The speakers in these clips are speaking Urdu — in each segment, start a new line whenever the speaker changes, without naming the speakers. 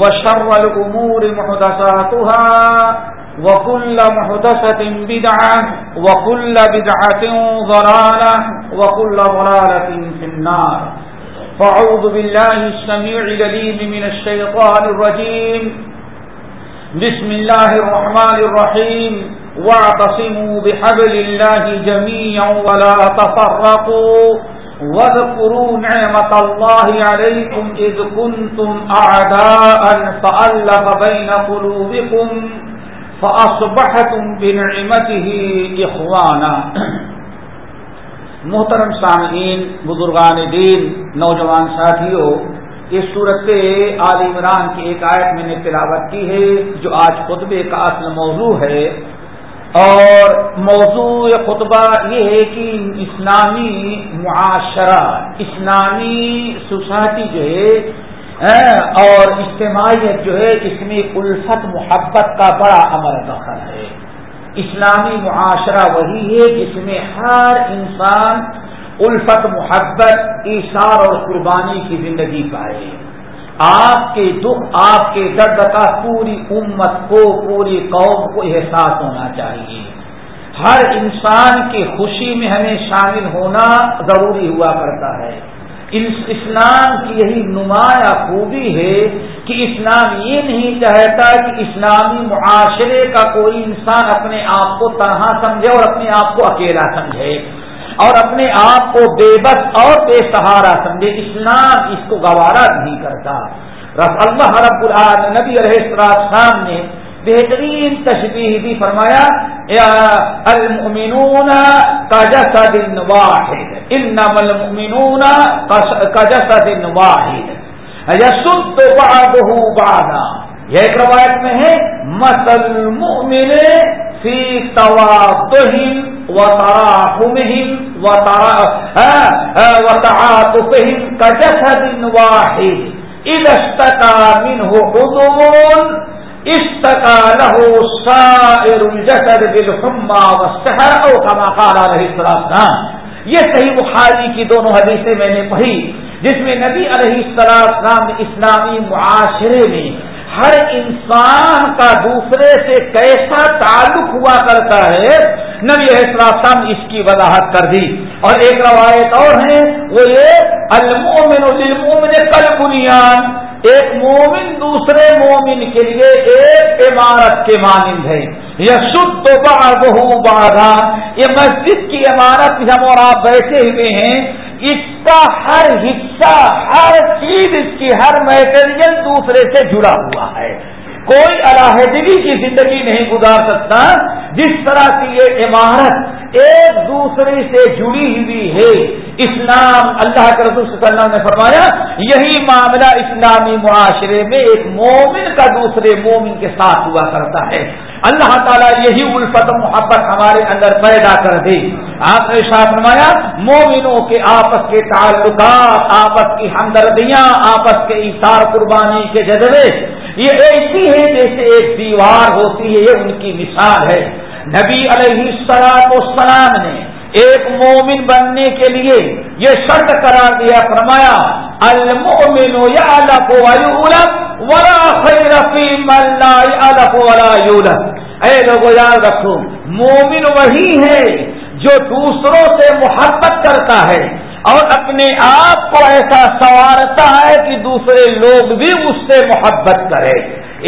وشر الأمور محدثاتها وكل محدثة بدعة وكل بدعة ضلالة وكل ضلالة في النار. فعوذ بالله السميع لليم من الشيطان الرجيم. بسم الله الرحمن الرحيم. واعتصموا بحبل الله جميعا ولا تفرقوا. واذكروا نعمة الله عليكم إذ كنتم أعداء فألف بين قلوبكم فأصبحتم بنعمته إخوانا. محترم سامعین، بزرگان دین، نوجوان ساتھیوں، اس صورت آل عمران کی ایک آیت میں نے تلاوت کی ہے جو آج خطبے کا اصل موضوع ہے۔ اور موضوع خطبہ یہ ہے کہ اسلامی معاشرہ، اسلامی سوسائٹی جو ہے اور اجتماعیت جو ہے، اس میں الفت، محبت کا بڑا عمل دخل ہے۔ اسلامی معاشرہ وہی ہے جس میں ہر انسان الفت، محبت ایشار اور قربانی کی زندگی پائے۔ آپ کے دکھ، آپ کے درد کا پوری امت کو، پوری قوم کو احساس ہونا چاہیے۔ ہر انسان کی خوشی میں ہمیں شامل ہونا ضروری ہوا کرتا ہے۔ اسلام کی یہی نمایاں خوبی ہے کہ اسلام یہ نہیں چاہتا کہ اسلامی معاشرے کا کوئی انسان اپنے آپ کو تنہا سمجھے اور اپنے آپ کو اکیلا سمجھے۔ اور اپنے آپ کو بے بس اور بے سہارا سمجھے، اسلام اس کو گوارا نہیں کرتا۔ رف اللہ رب العال نبی علیہ السلام نے بہترین تشبیح بھی فرمایا المؤمنون کا جسا دن واحد ان المؤمنون کا جسا دن واحد، یسد بعضه بعضا۔ یہ ایک روایت میں ہے مسل المؤمن فی و تارا آخم ہند و توادہم وتراحمهم وتعاطفهم كجسد واحد. إذا اشتكى منه عضو، اشتكى له سائر الجسد بالحمى والسحر، أو كما قال عليه السلام یہ صحیح بخاری کی دونوں حدیثیں میں نے پڑھی، جس میں نبی علیہ السلام نے اسلامی معاشرے میں ہر انسان کا دوسرے سے کیسا تعلق ہوا کرتا ہے؟ نبی احسرام اس کی وضاحت کر دی۔ اور ایک روایت اور ہے، وہ یہ المومن للمومن کل بنیاد ایک مومن دوسرے مومن کے لیے ایک عمارت کے مانند ہے۔ یہ شدھ بہو بادھا یہ مسجد کی عمارت ہم اور آپ بیٹھے ہوئے ہیں۔ اس کا ہر حصہ، ہر چیز اس کی، ہر میٹیریل دوسرے سے جڑا ہوا ہے۔ کوئی علاحدگی کی زندگی نہیں گزار سکتا، جس طرح کی یہ عمارت ایک دوسرے سے جڑی ہوئی ہے۔ اسلام، اللہ کے رسول صلی اللہ علیہ وسلم نے فرمایا، یہی معاملہ اسلامی معاشرے میں ایک مومن کا دوسرے مومن کے ساتھ ہوا کرتا ہے۔ اللہ تعالیٰ یہی الفت محبت ہمارے اندر پیدا کر دے۔ آپ نے شاہ فرمایا، مومنوں کے آپس کے تعلقات، آپس کی ہمدردیاں، آپس کے اشار قربانی کے جذبے، یہ ایسی ہے جیسے ایک دیوار ہوتی ہے، یہ ان کی مثال ہے۔ نبی علیہ السلام السلام نے ایک مومن بننے کے لیے یہ شرط قرار دیا، فرمایا المومن یعلق ویولد ولا خیر فی من لا یعلق ولا یولد اے لوگو یاد رکھو، مومن وہی ہے جو دوسروں سے محبت کرتا ہے اور اپنے آپ کو ایسا سنوارتا ہے کہ دوسرے لوگ بھی اس سے محبت کرے۔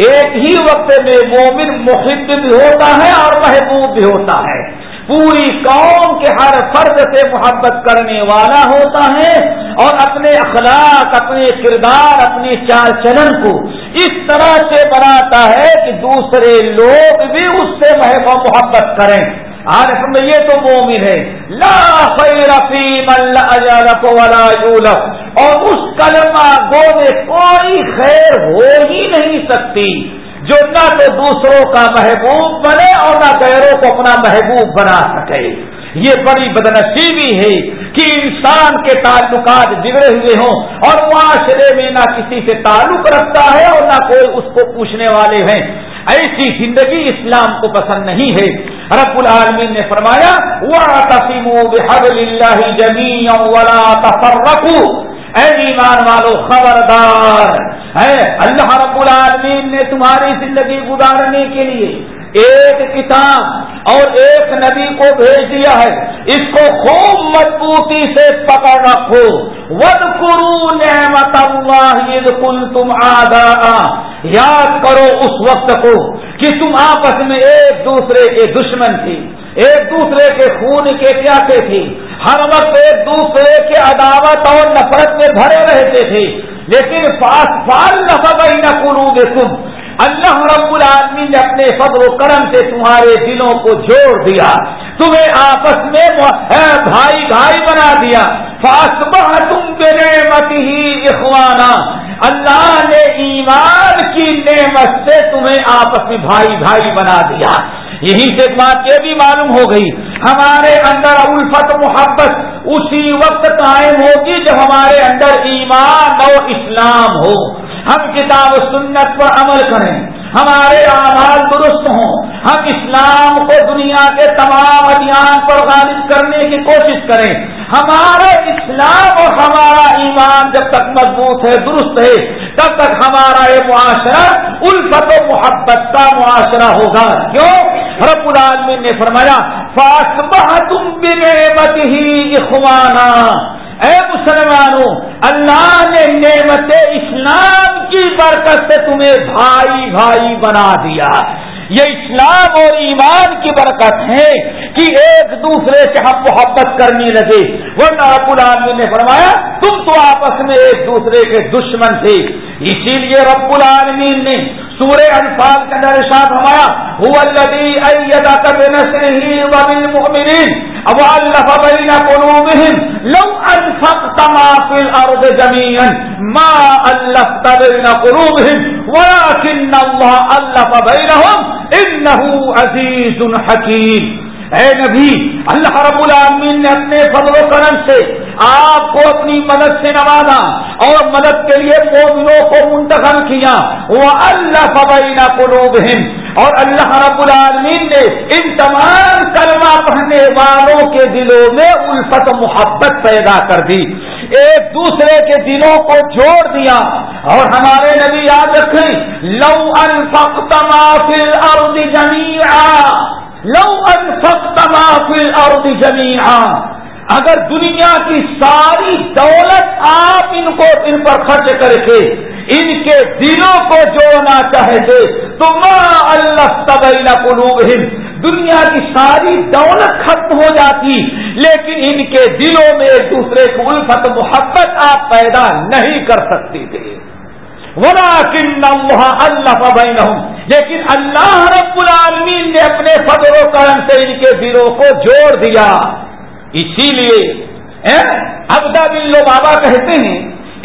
ایک ہی وقت میں مومن محب بھی ہوتا ہے اور محبوب بھی ہوتا ہے۔ پوری قوم کے ہر فرد سے محبت کرنے والا ہوتا ہے اور اپنے اخلاق، اپنے کردار، اپنی چال چلن کو اس طرح سے بناتا ہے کہ دوسرے لوگ بھی اس سے محبت کریں۔ آج ہم یہ تو مومن ہے۔ لا خیر فی من ولا یولف اور اس کلمہ گو میں کوئی خیر ہو ہی نہیں سکتی۔ جو نہ تو دوسروں کا محبوب بنے اور نہ غیروں کو اپنا محبوب بنا سکے۔ یہ بڑی بدنسیبی ہے کہ انسان کے تعلقات بگڑے ہوئے ہوں اور معاشرے میں نہ کسی سے تعلق رکھتا ہے اور نہ کوئی اس کو پوچھنے والے ہیں۔ ایسی زندگی اسلام کو پسند نہیں ہے۔ رب العالمین نے فرمایا اے ایمان والو، خبردار ہے اللہ رب العالمین نے تمہاری زندگی گزارنے کے لیے ایک کتاب اور ایک نبی کو بھیج دیا ہے۔ اس کو خوب مضبوطی سے پکڑ رکھو۔ ود کرو نعمت اللہ کل تم آدھا یاد کرو اس وقت کو کہ تم آپس میں ایک دوسرے کے دشمن تھی ایک دوسرے کے خون کے پیاسے تھی ہر وقت ایک دوسرے کے عداوت اور نفرت میں بھرے رہتے تھے۔ لیکن فاس فال نہ کروں گے تم اللہ رب العالمین نے اپنے فضل و کرم سے تمہارے دلوں کو جوڑ دیا، تمہیں آپس میں بھائی بھائی بنا دیا۔ فاسبہ تم بے نعمت ہی اخوانا۔ اللہ نے ایمان کی نعمت سے تمہیں آپس میں بھائی بھائی بنا دیا۔ یہی سے بات یہ بھی معلوم ہو گئی، ہمارے اندر الفت محبت اسی وقت قائم ہوگی جب ہمارے اندر ایمان اور اسلام ہو۔ ہم کتاب و سنت پر عمل کریں، ہمارے اعمال درست ہوں ہم اسلام کو دنیا کے تمام ادیان پر غالب کرنے کی کوشش کریں۔ ہمارا اسلام اور ہمارا ایمان جب تک مضبوط ہے، درست ہے، تب تک ہمارا یہ معاشرہ الفت و محبت کا معاشرہ ہوگا۔ کیوں؟ رب العالمین نے فرمایا فاسبہ تم بنعمت ہی اخوانا اے مسلمانوں، اللہ نے نعمت اسلام کی برکت سے تمہیں بھائی بھائی بنا دیا۔ یہ اسلام اور ایمان کی برکت ہے کہ ایک دوسرے سے ہم محبت کرنے لگے۔ ورنہ رب العالمین نے فرمایا، تم تو آپس میں ایک دوسرے کے دشمن تھے۔ اسی لیے رب العالمین نے سورہ انفال کے اندر ارشاد ہمارا هو الذي ايدك بنصره وبالمؤمنين والف بين قلوبهم لو انفقت ما في الارض جميعا ما الفت بين قلوبهم ولكن الله الف بينهم انه عزيز حكيم اے نبی، اللہ رب العالمین نے اپنے فضل و کرم سے آپ کو اپنی مدد سے نوازا اور مدد کے لیے مومنوں کو منتخب کیا۔ وہ اللہ فبینہ قلوب اور اللہ رب العالمین نے ان تمام کلمہ پڑھنے والوں کے دلوں میں الفت محبت پیدا کر دی۔ ایک دوسرے کے دلوں کو جوڑ دیا اور ہمارے نبی یاد رکھیں، لو الفقت ما فی الارض جميعا لو الفقت ما فی الارض جميعا اگر دنیا کی ساری دولت آپ ان کو ان پر خرچ کر کے ان کے دلوں کو جوڑنا چاہتے تو ماں اللہ تبین قلوب دنیا کی ساری دولت ختم ہو جاتی، لیکن ان کے دلوں میں ایک دوسرے کو الفت، محبت آپ پیدا نہیں کر سکتے تھے۔ ونا کن اللہ بین لیکن اللہ رب العالمین نے اپنے فضل و کرم سے ان کے دلوں کو جوڑ دیا۔ اسی لیے ابدا بلو بابا کہتے ہیں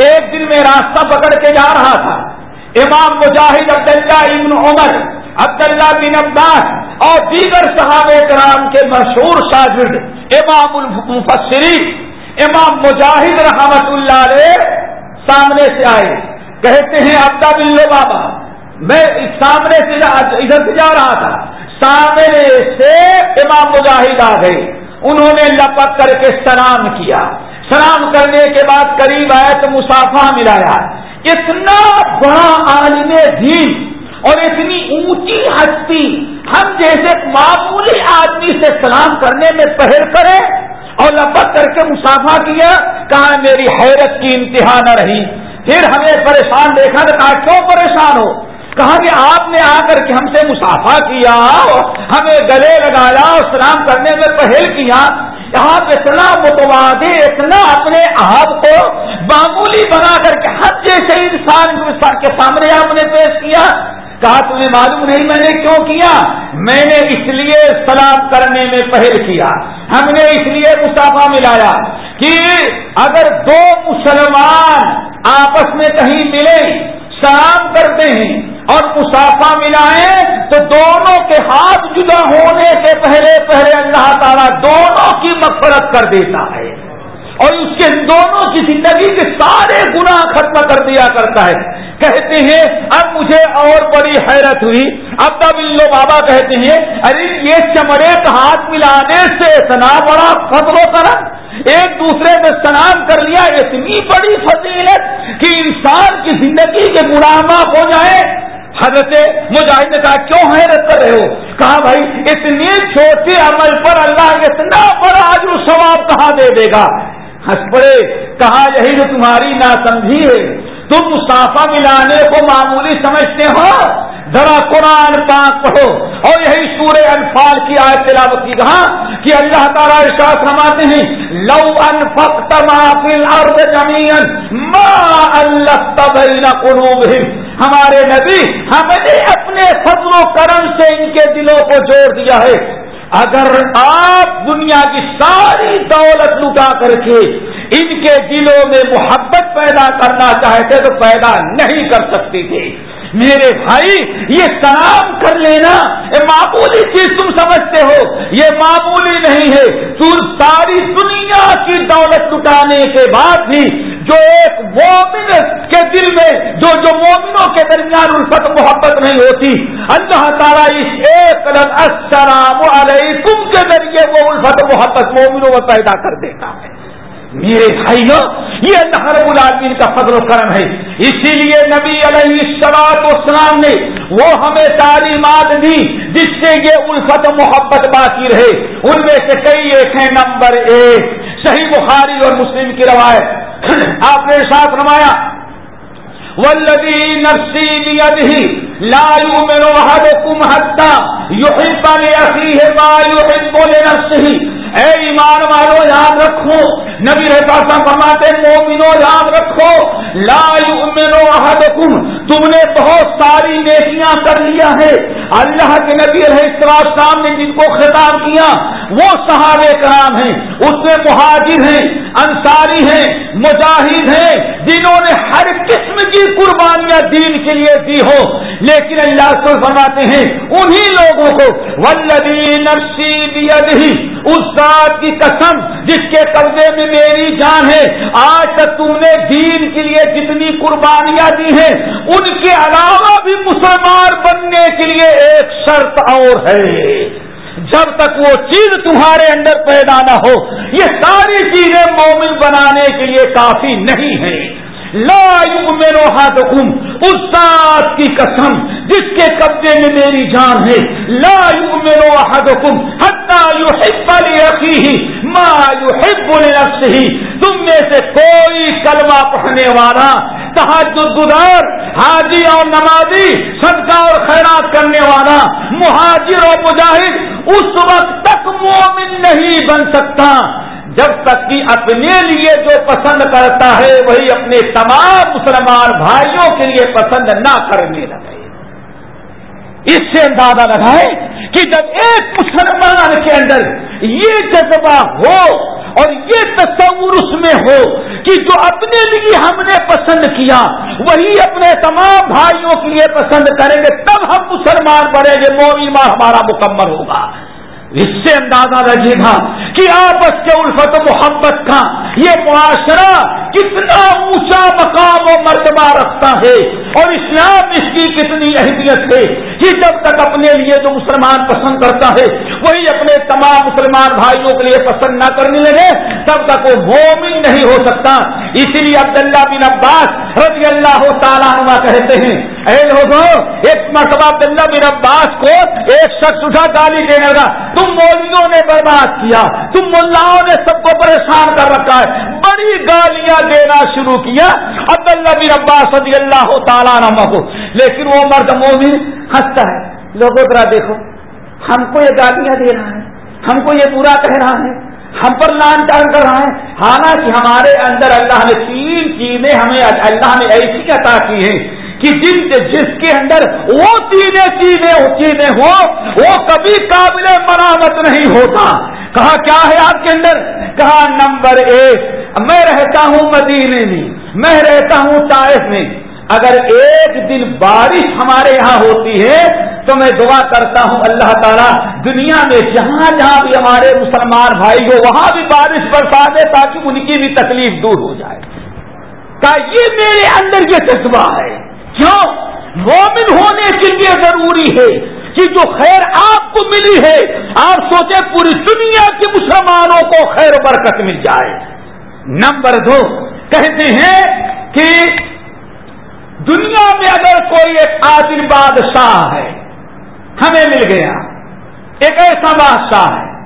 ایک دن میں راستہ پکڑ کے جا رہا تھا۔ امام مجاہد عبداللہ ابن عمر، عبداللہ بن عباس اور دیگر صحابہ کرام کے مشہور شاگرد، امام المفسرین، امام مجاہد رحمت اللہ علیہ سامنے سے آئے۔ کہتے ہیں ابدا بلو بابا میں سامنے سے ادھر سے جا رہا تھا۔ سامنے سے امام مجاہد آ گئے۔ انہوں نے لپک کر کے سلام کیا۔ سلام کرنے کے بعد قریب آئے تو مسافہ ملایا اتنا بڑا عالم دین اور اتنی اونچی ہستی، ہم جیسے معمولی آدمی سے سلام کرنے میں پہل کرے اور لپک کر کے مسافہ کیا، کہا، میری حیرت کی انتہا نہ رہی۔ پھر ہمیں پریشان دیکھا تو کہا، کیوں پریشان ہو؟ کہا کہ آپ نے آ کر کے ہم سے مسافہ کیا، ہمیں گلے لگایا اور سلام کرنے میں پہل کیا۔ آپ اتنا متوادی اتنا اپنے آپ کو معمولی بنا کر کے ہر جیسے انسان کے سامنے آپ نے پیش کیا، کہا تمہیں معلوم نہیں میں نے کیوں کیا؟ میں نے اس لیے سلام کرنے میں پہل کیا۔ ہم نے اس لیے مسافہ ملایا کہ اگر دو مسلمان آپس میں کہیں ملے سلام کرتے ہیں۔ اور مسافہ ملائیں تو دونوں کے ہاتھ جدا ہونے سے پہلے پہلے اللہ تعالیٰ دونوں کی مفرت کر دیتا ہے۔ اور اس کے دونوں کی زندگی کے سارے گناہ ختم کر دیا کرتا ہے۔ کہتے ہیں، اب مجھے اور بڑی حیرت ہوئی۔ اب تب ان لوگ بابا کہتے ہیں، ارے یہ چمڑے کا ہاتھ ملانے سے اتنا بڑا فضل و کرم۔ ایک دوسرے میں سلام کر لیا، اتنی بڑی فضیلت کہ انسان کی زندگی کے گناہ ہو جائے۔ حضرت مجاہد نے کہا، کیوں حیرت کر رہے ہو؟ کہا، بھائی، اتنی چھوٹی عمل پر اللہ اتنا بڑا جو ثواب کہاں دے دے گا؟ ہنس پڑے، کہا، یہی جو تمہاری نا سمجھی ہے، تم مسافہ ملانے کو معمولی سمجھتے ہو؟ ذرا قرآن پاک پڑھو اور یہی سورہ انفال کی آئے تلاوت کی کہا کہ اللہ تعالیٰ ارشاد فرماتے ہیں، لو ان فخت ما اللہ بین قلوبہم ہمارے نبی ہم نے اپنے فضل و کرم سے ان کے دلوں کو جوڑ دیا ہے۔ اگر آپ دنیا کی ساری دولت لٹا کر کے ان کے دلوں میں محبت پیدا کرنا چاہتے تو پیدا نہیں کر سکتے تھے۔ میرے بھائی، یہ سلام کر لینا۔ یہ معمولی چیز تم سمجھتے ہو۔ یہ معمولی نہیں ہے۔ تم ساری دنیا کی دولت لٹانے کے بعد بھی جو ایک مومن کے دل میں، جو جو مومنوں کے درمیان الفت، محبت نہیں ہوتی۔ اللہ تعالیٰ اس ایک السلام علیکم کے ذریعے وہ الفت، محبت مومنوں میں پیدا کر دیتا ہے۔ میرے بھائیوں، یہ اللہ رب العالمین کا فضل و کرم ہے۔ اسی لیے نبی علیہ السلاط اسلام نے وہ ہمیں تعلیمات دی، جس سے یہ الفت محبت باقی رہے۔ ان میں سے کئی ایک ہیں، نمبر ایک، صحیح بخاری اور مسلم کی روایت۔ آپ نے ساتھ رمایا ولدی نرسی ہی لایو میرو کم ہتا یو ہی ہے ما یو بولے نرسی اے ایمان والو، یاد رکھو، نبی رہتا فرماتے مومنو، یاد رکھو، لا یؤمنو احدکم تم نے بہت ساری نیکیاں کر لیا ہے اللہ کے نبی علیہ السلام نے جن کو خطاب کیا، وہ صحابہ کرام ہیں، اس میں مہاجر ہیں۔ انصاری ہیں، مجاہد ہیں، جنہوں نے ہر قسم کی قربانیاں دین کے لیے دی ہو لیکن اللہ سے فرماتے ہیں، انہی لوگوں کو ولدی نفسی اس ذات کی قسم جس کے قبضے میں میری جان ہے، آج تک تم نے دین کے لیے جتنی قربانیاں دی ہیں، ان کے علاوہ بھی مسلمان بننے کے لیے ایک شرط اور ہے۔ جب تک وہ چیز تمہارے اندر پیدا نہ ہو، یہ ساری چیزیں مومن بنانے کے لیے کافی نہیں ہیں۔ لا میرو ہاتھ اس ذات کی قسم جس کے قبضے میں میری جان ہے۔ لا میرو ہاتھ حکم ہی ما یو ہب ہی تم میں سے کوئی کلمہ پڑھنے والا تحجد گزار، حاجی اور نمازی، صدقہ اور خیرات کرنے والا، مہاجر اور مجاہد اس وقت تک مومن نہیں بن سکتا۔ جب تک کہ اپنے لیے جو پسند کرتا ہے، وہی اپنے تمام مسلمان بھائیوں کے لیے پسند نہ کرنے لگے۔ اس سے اندازہ لگائے کہ جب ایک مسلمان کے اندر یہ جذبہ ہو اور یہ تصور اس میں ہو کہ جو اپنے لیے ہم نے پسند کیا، وہی اپنے تمام بھائیوں کے لیے پسند کریں گے، تب ہم مسلمان بڑھیں گے مومن ہمارا مکمل ہوگا۔ اس سے اندازہ لگے گا کہ آپس کے الفت محبت کا یہ معاشرہ کتنا اونچا مقام و مرتبہ رکھتا ہے اور اسلام اس کی کتنی اہمیت ہے کہ جب تک اپنے لیے جو مسلمان پسند کرتا ہے، وہی اپنے تمام مسلمان بھائیوں کے لیے پسند نہ کرنے لگے، تب تک وہ مومن نہیں ہو سکتا۔ اسی لیے عبداللہ بن عباس رضی اللہ تعالیٰ عنہ کہتے ہیں اے لوگوں ایک مرتبہ عبداللہ بن عباس کو ایک شخص اٹھا گالی دینے لگا۔ تم مولوں نے برباد کیا، تم ملاؤں نے سب کو پریشان کر رکھا ہے۔ بڑی گالیاں دینا شروع کیا۔ عبداللہ بن عباس رضی اللہ تعالیٰ عنہ کو۔ لیکن وہ مرد مومن ہنستا ہے۔ لوگوں ذرا دیکھو۔ ہم کو یہ گالیاں دے رہا ہے۔ ہم کو یہ برا کہہ رہا ہے۔ ہم پر لان ٹان کر رہا ہے۔ حالانکہ ہمارے اندر اللہ نے تین چیزیں ہمیں اللہ نے ایسی عطا کی ہیں۔ کہ جن جس کے اندر وہ تینیں چیزیں چیزیں ہو وہ کبھی قابل مرامت نہیں ہوتا۔ کہا، کیا ہے آپ کے اندر؟ کہا، نمبر ایک، میں رہتا ہوں مدینے میں میں رہتا ہوں طائف میں۔ اگر ایک دن بارش ہمارے یہاں ہوتی ہے، تو میں دعا کرتا ہوں اللہ تعالیٰ، دنیا میں جہاں جہاں بھی ہمارے مسلمان بھائی ہو، وہاں بھی بارش برسا دے تاکہ ان کی بھی تکلیف دور ہو جائے۔ کا یہ میرے اندر یہ جذبہ ہے۔ کیوں مومن ہونے کے لیے ضروری ہے کہ جو خیر آپ کو ملی ہے، آپ سوچے پوری دنیا کے مسلمانوں کو خیر و برکت مل جائے۔ نمبر دو، کہتے ہیں کہ دنیا میں اگر کوئی ایک عادل بادشاہ ہے، ہمیں مل گیا۔ ایک ایسا بادشاہ ہے،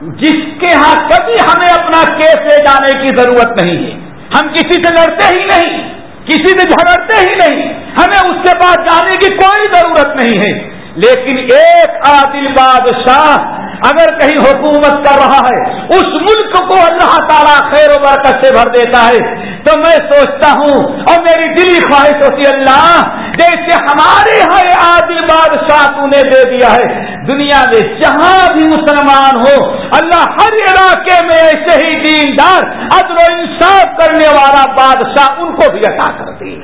جس کے ہاں کبھی ہمیں اپنا کیس لے جانے کی ضرورت نہیں ہے۔ ہم کسی سے لڑتے ہی نہیں، کسی سے جھگڑتے ہی نہیں۔ ہمیں اس کے پاس جانے کی کوئی ضرورت نہیں ہے۔ لیکن ایک عادل بادشاہ اگر کہیں حکومت کر رہا ہے، اس ملک کو اللہ تعالیٰ خیر و برکت سے بھر دیتا ہے۔ تو میں سوچتا ہوں، اور میری دلی خواہش ہوتی اللہ، جیسے ہمارے ہر آدی بادشاہ تو نے دے دیا ہے، دنیا میں جہاں بھی مسلمان ہو، اللہ ہر علاقے میں ایسے ہی دیندار، عدل و انصاف کرنے والا بادشاہ ان کو بھی عطا کر کرتی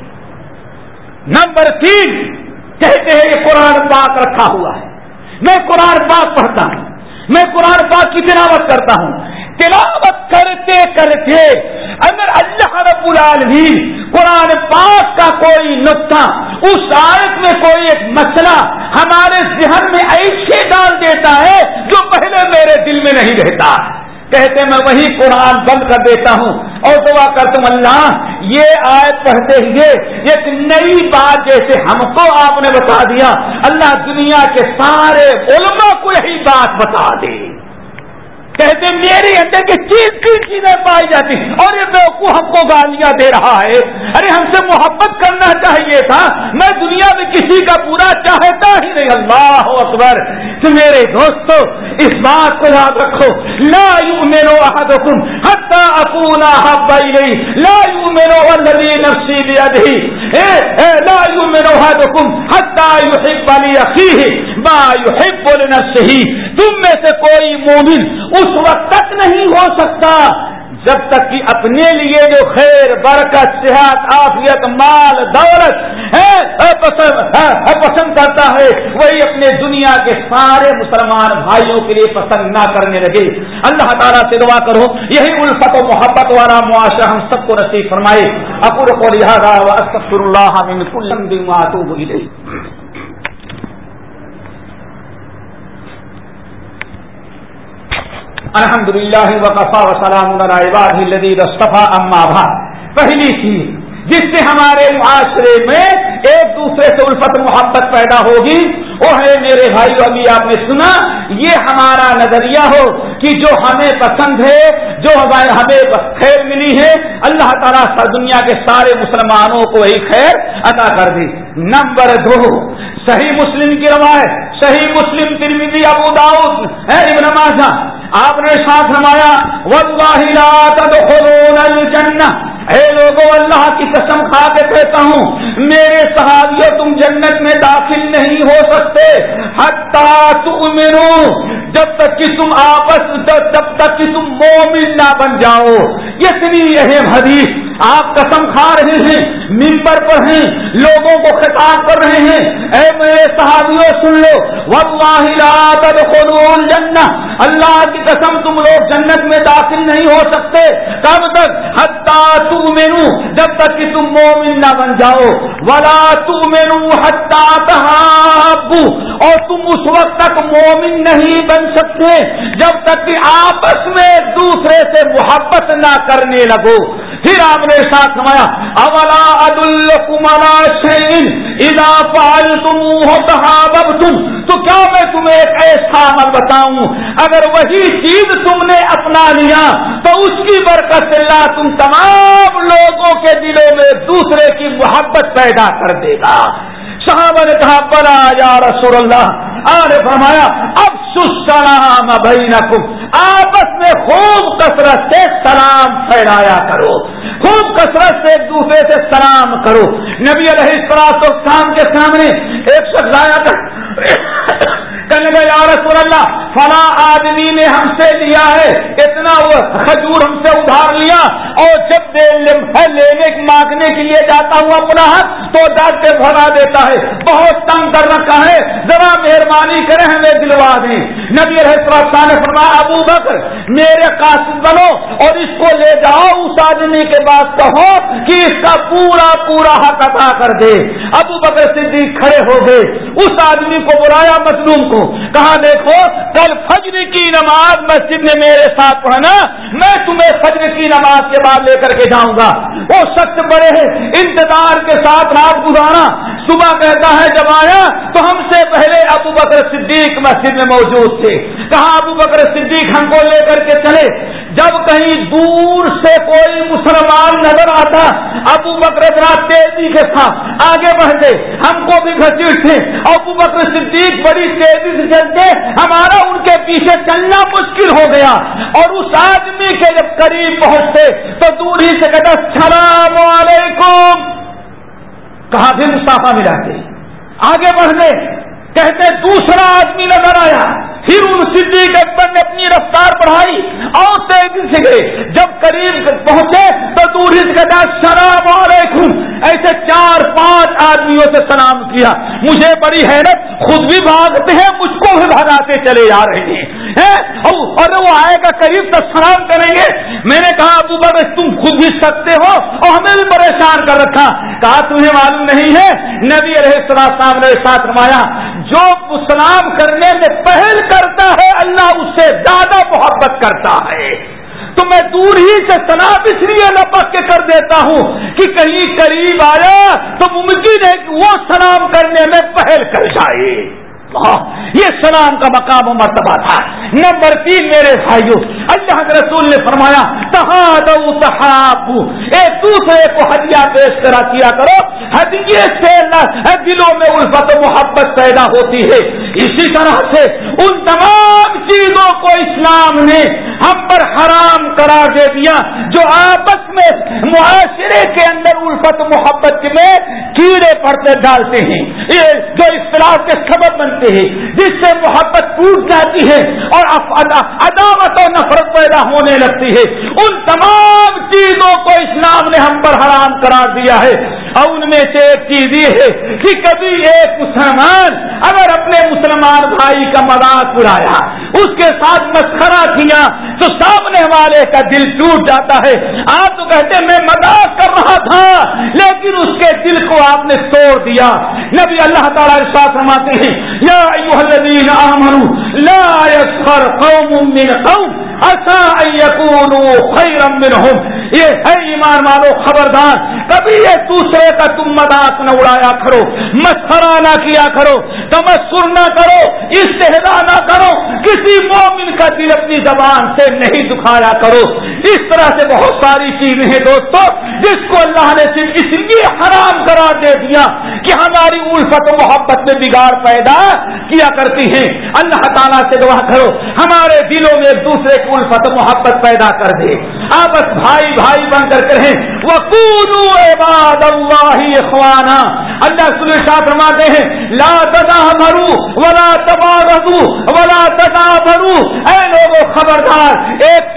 نمبر تین، کہتے ہیں یہ قرآن پاک رکھا ہوا ہے۔ میں قرآن پاک پڑھتا ہوں۔ میں قرآن پاک کی تلاوت کرتا ہوں۔ تلاوت کرتے کرتے اگر اللہ رب العالمین قرآن پاک کا کوئی نقطہ، اس آیت میں کوئی ایک مسئلہ ہمارے ذہن میں ایسے ڈال دیتا ہے جو پہلے میرے دل میں نہیں رہتا۔ ہے کہتے میں وہی قرآن بند کر دیتا ہوں اور دعا کرتا ہوں، اللہ یہ آیت پڑھتے ہوئے ایک نئی بات جیسے ہم کو آپ نے بتا دیا، اللہ دنیا کے سارے علماء کو یہی بات بتا دے۔ کہتے میرے اندر کی چیز کی چیزیں پائی جاتی اور یہ بیوقوف ہم کو گالیاں دے رہا ہے۔ ارے، ہم سے محبت کرنا چاہیے تھا۔ میں دنیا میں کسی کا برا چاہتا ہی نہیں۔ اللہ اکبر۔ تو میرے دوستو، اس بات کو یاد رکھو۔ لا یو میرو احدکم حتی اکونا حبا الی لا یو میرو والذی نفسی بیدہی لا یو میرو احدکم حتی یحب لی اخیہ۔ ما یحب لنفسہی تم میں سے کوئی مومن اس وقت تک نہیں ہو سکتا جب تک کہ اپنے لیے جو خیر، برکت، صحت، عافیت، مال، دولت پسند کرتا ہے، وہی اپنے دنیا کے سارے مسلمان بھائیوں کے لیے پسند نہ کرنے لگے۔ اللہ تعالیٰ سے دعا کرو، یہی الفت و محبت والا معاشرہ ہم سب کو نصیب فرمائے۔ اپور کو لہٰذا اللہ الحمد للہ وقفا وسلام رستفا اما بھا پہلی چیز، جس سے ہمارے معاشرے میں ایک دوسرے سے الفت محبت پیدا ہوگی وہ ہے میرے بھائی ابھی آپ نے سنا، یہ ہمارا نظریہ ہو کہ جو ہمیں پسند ہے، جو ہمیں خیر ملی ہے، اللہ تعالیٰ دنیا کے سارے مسلمانوں کو وہی خیر عطا کر دی نمبر دو، صحیح مسلم کی روایت، صحیح مسلم ترمیدی ابو داؤد ہے ابن ماجہ، آپ نے ساتھ نمایا اے لوگوں، اللہ کی قسم کھا کے کہتا ہوں، میرے صحابیوں، تم جنت میں داخل نہیں ہو سکتے۔ تؤمنوا جب تک کہ تم آپس، جب تک کہ تم مومن نہ بن جاؤ۔ اتنی اہم حدیث آپ قسم کھا رہے ہیں ممبر پر ہیں، لوگوں کو خطاب کر رہے ہیں۔ اے میرے صحابیوں سن لو۔ تدخلون جنہ اللہ کی قسم، تم لوگ جنت میں داخل نہیں ہو سکتے۔ تب تک حتا تو مینو جب تک کہ تم مومن نہ بن جاؤ۔ ولا تو مینو حتا تحابو اور تم اس وقت تک مومن نہیں بن سکتے، جب تک کہ آپس میں ایک دوسرے سے محبت نہ کرنے لگو۔ پھر آپ نے ساتھ سمایا اولا عد الکمرا شین ادا پال تم ہو تم تو کیا میں تمہیں ایک ایسا عمل بتاؤں؟ اگر وہی چیز تم نے اپنا لیا، تو اس کی برکت اللہ تم تمام لوگوں کے دلوں میں دوسرے کی محبت پیدا کر دے گا۔ صحابہ نے کہا بڑا یا رسول اللہ آر فرمایا اب سلام بھائی نہ آپس میں خوب کثرت سے سلام پھیلایا کرو۔ خوب کثرت سے ایک دوسرے سے سلام کرو۔ نبی علیہ السلام کے سامنے ایک شخص آیا تھا۔ یا رسول اللہ، فلاں آدمی نے ہم سے لیا ہے، اتنا کھجور ہم سے ادھار لیا اور جب لینے مانگنے کے لیے جاتا ہوں اپنا ہاتھ، تو ڈاک کے بھرا دیتا ہے، بہت تنگ کر رکھا ہے، ذرا مہربانی کرے ہمیں دلوا دیں. نبی رہا نے فرمایا، ابو بکر، میرے قاصد بنو اور اس کو لے جاؤ، اس آدمی کے بعد کہو کہ اس کا پورا پورا حق ادا کر دے. ابو بکر صدیق کھڑے ہو گئے، اس آدمی کو بلایا مظلوم کو کہا، دیکھو، کل فجر کی نماز مسجد میں میرے ساتھ پڑھنا میں تمہیں فجر کی نماز کے بعد لے کر کے جاؤں گا۔ وہ شخص بڑے انتظار کے ساتھ رات گزارا۔ صبح کہتا ہے، جب آیا تو ہم سے پہلے ابو بکر صدیق مسجد میں موجود تھے۔ کہا، ابو بکر صدیق ہم کو لے کر کے چلے۔ جب کہیں دور سے کوئی مسلمان نظر آتا، ابو بکر رات تیزی کے ساتھ آگے بڑھتے ہم کو بھی گھسیٹ تھے۔ ابو بکر صدیق بڑی تیزی سے چلتے ہمارا ان کے پیچھے چلنا مشکل ہو گیا۔ اور اس آدمی کے جب قریب پہنچتے، تو دور ہی سے کہتا، السلام علیکم! کہاں بھی مستعفی ملاتے آگے بڑھنے کہتے، دوسرا آدمی نظر آیا۔ پھر ان صدیق اکبر نے اپنی رفتار بڑھائی اور تیزی سے گئے۔ جب قریب پہنچے تو دور کے شراب علیکم ایسے چار پانچ آدمیوں سے سلام کیا۔ مجھے بڑی حیرت، خود بھی بھاگتے ہیں، مجھ کو بھی بھگاتے چلے جا رہے ہیں۔ اور وہ آئے گا قریب تو سلام کریں گے۔ میں نے کہا، ابو بکر، تم خود بھی سکتے ہو اور ہمیں بھی پریشان کر رکھا۔ کہا، تمہیں معلوم نہیں ہے، نبی علیہ السلام نے ساتھ رمایا جو سلام کرنے میں پہل کرتا ہے، اللہ اس سے زیادہ محبت کرتا ہے۔ تو میں دور ہی سے سناب اس لیے لپک کے کر دیتا ہوں کہ کہیں قریب آیا تو ممکن ہے کہ وہ سلام کرنے میں پہل کر جائے۔ یہ سلام کا مقام و مرتبہ تھا۔ نمبر تین میرے بھائیوں اللہ کے رسول نے فرمایا ایک دوسرے کو ہدیہ پیش کرا، کیا کرو؟ ہدیے سے دلوں میں الفت و محبت پیدا ہوتی ہے۔ اسی طرح سے ان تمام چیزوں کو اسلام نے ہم پر حرام قرار دے دیا، جو آپس میں معاشرے کے اندر الفت محبت میں کیڑے پڑتے ڈالتے ہیں۔ یہ جو اختلاف کے سبب بنتے ہیں، جس سے محبت ٹوٹ جاتی ہے اور عداوت و نفرت پیدا ہونے لگتی ہے۔ ان تمام چیزوں کو اسلام نے ہم پر حرام قرار دیا ہے۔ اور ان میں سے ایک چیز یہ ہے کہ کبھی ایک مسلمان اگر اپنے مسلمان بھائی کا مذاق اڑایا، اس کے ساتھ مسخرا کیا، تو سامنے والے کا دل ٹوٹ جاتا ہے۔ آپ تو کہتے میں مذاق کر رہا تھا، لیکن اس کے دل کو آپ نے توڑ دیا۔ نبی اللہ تعالیٰ ساتھ رماتے ہیں، یا الذین آمنوا، لا يسخر قوم من قوم اصا خیرم منہم۔ یہ ہے ایمان مانو خبردار، کبھی ایک دوسرے کا تم مذاق نہ اڑایا کرو مسخرا نہ کیا کرو تمسر نہ کرو استحدا نہ کرو، کسی مومن کا دل اپنی زبان سے نہیں دکھایا کرو۔ اس طرح سے بہت ساری چیزیں ہیں دوستو، جس کو اللہ نے صرف اس لیے حرام قرار دے دیا کہ ہماری الفت و محبت میں بگاڑ پیدا کیا کرتی ہیں۔ اللہ تعالیٰ سے دعا کرو، ہمارے دلوں میں ایک دوسرے کی الفت و محبت پیدا کر دے۔ آپس بھائی بھائی بن کر کریں وہ عباد اللہ اخوانا۔ اللہ سل شاہ فرماتے ہیں، لا تدا مرو ولا تبا ولا تدا مرو اے لوگوں خبردار، ایک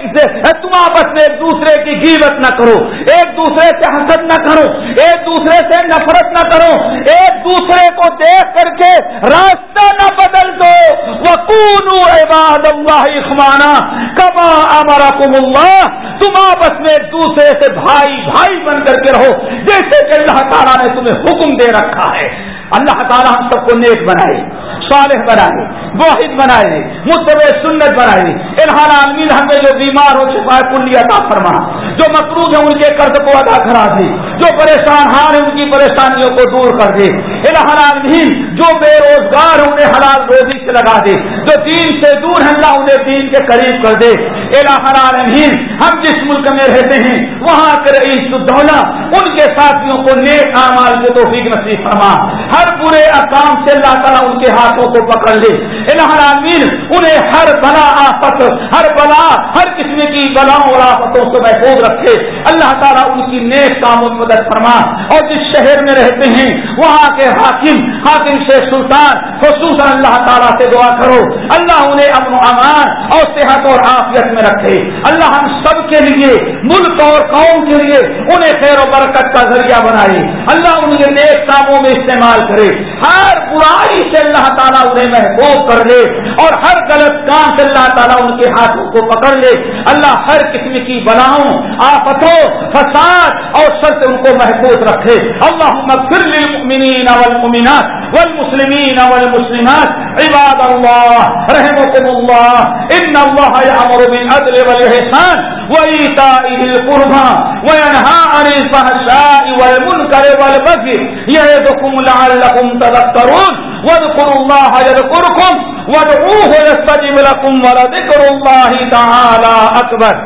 تم آپس میں ایک دوسرے کی گیوت نہ کرو، ایک دوسرے سے حسد نہ کرو، ایک دوسرے سے نفرت نہ کرو۔ ایک دوسرے کو دیکھ کر کے راستہ نہ بدل دو۔ وہ عباد اللہ اخوانا کما امرکم اللہ تم آپس میں ایک دوسرے سے بھائی بھائی بن کر کے رہو، جیسے کہ اللہ تعالیٰ نے تمہیں حکم دے رکھا ہے۔ اللہ تعالیٰ ہم سب کو نیک بنائے۔ صالح بنائے، واحد بنائے متب سنت بنائے۔ الحال عالمین ہمیں جو بیمار ہو چکا ہے کلی عطا فرما جو مقروض ہے ان کے قرض کو ادا کرا دے، جو پریشان ہار ہے ان کی پریشانیوں کو دور کر دے۔ الحال عالمین جو بے روزگار انہیں حلال روزی سے لگا دے، جو دین سے دور ہے اللہ انہیں دین کے قریب کر دے۔ الحال عالمین ہم جس ملک میں رہتے ہیں، وہاں کے رئیس الدولہ، ان کے ساتھیوں کو نیک اعمال کے توفیق نصیب فرما۔ ہر برے اقام سے اللہ تعالیٰ ان کے ہاتھ ہاتھوں کو پکڑ لے۔ العالمین انہیں ہر بلا آفت، ہر بلا، ہر قسم کی بلاؤں اور آفتوں سے محفوظ رکھے۔ اللہ تعالیٰ ان کی نیک کام مدد فرما۔ اور جس شہر میں رہتے ہیں، وہاں کے حاکم حاکم سے سلطان، خصوصاً اللہ تعالیٰ سے دعا کرو۔ اللہ انہیں امن و امان اور صحت اور عافیت میں رکھے۔ اللہ ہم سب کے لیے، ملک اور قوم کے لیے انہیں خیر و برکت کا ذریعہ بنائے۔ اللہ ان کے نیک کاموں میں استعمال کرے۔ ہر برائی سے اللہ تعالیٰ تعالیٰ انہیں محبوب کر لے اور ہر غلط کام سے اللہ تعالیٰ ان کے ہاتھوں کو پکڑ لے۔ اللہ ہر قسم کی بلاؤں، آفتوں، فساد اور سر سے ان کو محفوظ رکھے۔ اللہ مغفر للمؤمنین والمؤمنات والمسلمین والمسلمات، عباد اللہ رحمكم اللہ، ان اللہ یعمر بالعدل والاحسان وإيتاء ذي القربى وينهى عن الفحشاء والمنكر والبغي يعظكم لعلكم تذكرون واذكروا الله الله يذكركم وادعوه يستجب لكم ولذكر الله تعالى أكبر